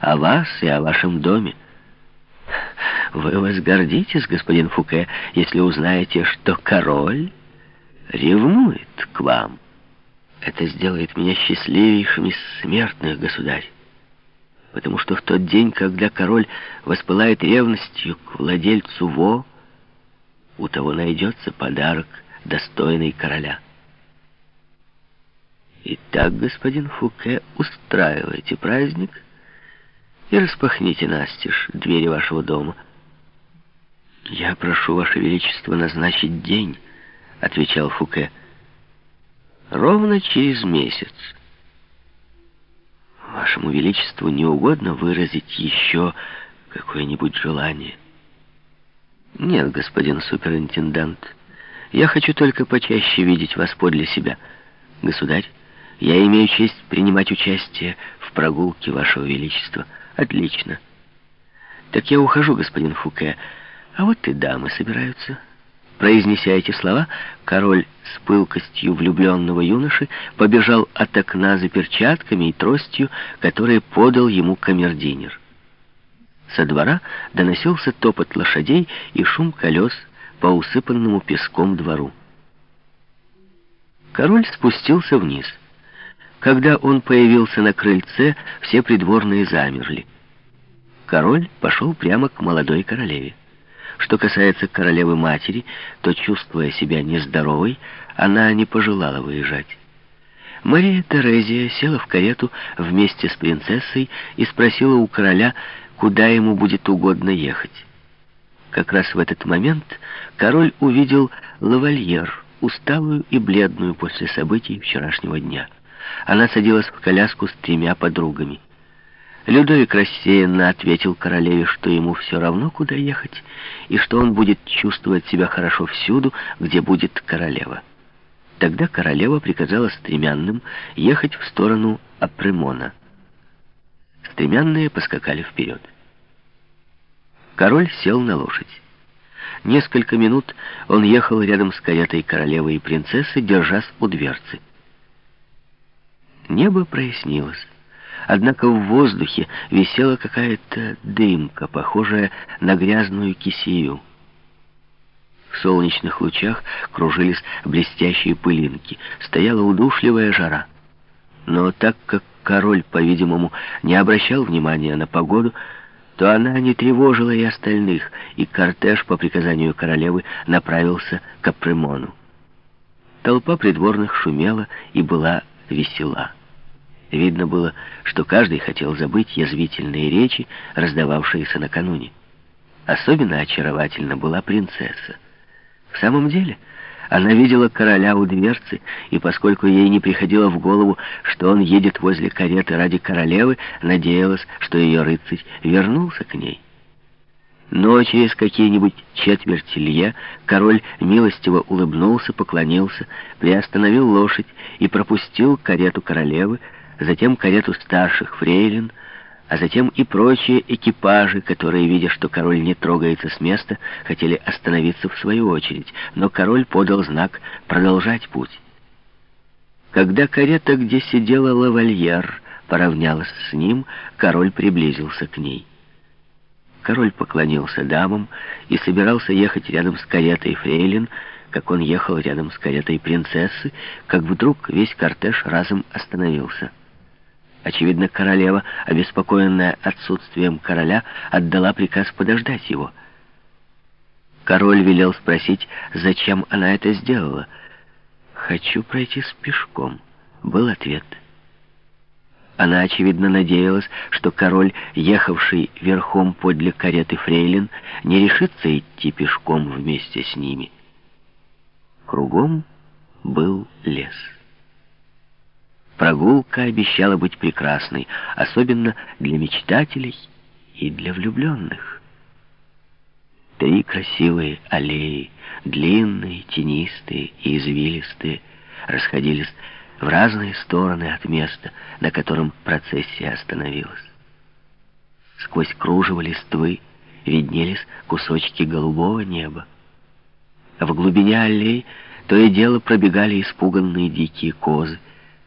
о вас и о вашем доме. Вы возгордитесь, господин Фуке, если узнаете, что король ревнует к вам. Это сделает меня счастливейшим из смертных, государь. Потому что в тот день, когда король воспылает ревностью к владельцу Во, у того найдется подарок, достойный короля. Итак, господин Фуке, устраивайте праздник и распахните настежь двери вашего дома. «Я прошу, Ваше Величество, назначить день», — отвечал Фуке. «Ровно через месяц». «Вашему Величеству не угодно выразить еще какое-нибудь желание?» «Нет, господин суперинтендант, я хочу только почаще видеть вас подле себя. Государь, я имею честь принимать участие в прогулке Вашего Величества. Отлично. Так я ухожу, господин Фуке, а вот и дамы собираются». Произнеся эти слова, король с пылкостью влюбленного юноши побежал от окна за перчатками и тростью, которые подал ему камердинер. Со двора доносился топот лошадей и шум колес по усыпанному песком двору. Король спустился вниз. Когда он появился на крыльце, все придворные замерли. Король пошел прямо к молодой королеве. Что касается королевы-матери, то, чувствуя себя нездоровой, она не пожелала выезжать. Мария Терезия села в карету вместе с принцессой и спросила у короля, куда ему будет угодно ехать. Как раз в этот момент король увидел лавальер, усталую и бледную после событий вчерашнего дня. Она садилась в коляску с тремя подругами. Людовик рассеянно ответил королеве, что ему все равно, куда ехать, и что он будет чувствовать себя хорошо всюду, где будет королева. Тогда королева приказала стремянным ехать в сторону Апремона. Стремянные поскакали вперед. Король сел на лошадь. Несколько минут он ехал рядом с каретой королевы и принцессы, держась у дверцы. Небо прояснилось. Однако в воздухе висела какая-то дымка, похожая на грязную кисею. В солнечных лучах кружились блестящие пылинки. Стояла удушливая жара. Но так как король, по-видимому, не обращал внимания на погоду, то она не тревожила и остальных, и кортеж по приказанию королевы направился к Апремону. Толпа придворных шумела и была весела. Видно было, что каждый хотел забыть язвительные речи, раздававшиеся накануне. Особенно очаровательна была принцесса. В самом деле... Она видела короля у дверцы, и поскольку ей не приходило в голову, что он едет возле кареты ради королевы, надеялась, что ее рыцарь вернулся к ней. Но через какие-нибудь четверть лье король милостиво улыбнулся, поклонился, приостановил лошадь и пропустил карету королевы, затем карету старших фрейлин, а затем и прочие экипажи, которые, видя, что король не трогается с места, хотели остановиться в свою очередь, но король подал знак продолжать путь. Когда карета, где сидела лавальер, поравнялась с ним, король приблизился к ней. Король поклонился дамам и собирался ехать рядом с каретой фрейлин, как он ехал рядом с каретой принцессы, как вдруг весь кортеж разом остановился. Очевидно, королева, обеспокоенная отсутствием короля, отдала приказ подождать его. Король велел спросить, зачем она это сделала. «Хочу пройти с пешком», — был ответ. Она, очевидно, надеялась, что король, ехавший верхом подле кареты Фрейлин, не решится идти пешком вместе с ними. Кругом был лес. Прогулка обещала быть прекрасной, особенно для мечтателей и для влюбленных. Три красивые аллеи, длинные, тенистые и извилистые, расходились в разные стороны от места, на котором процессия остановилась. Сквозь кружево листвы виднелись кусочки голубого неба. В глубине аллей то и дело пробегали испуганные дикие козы,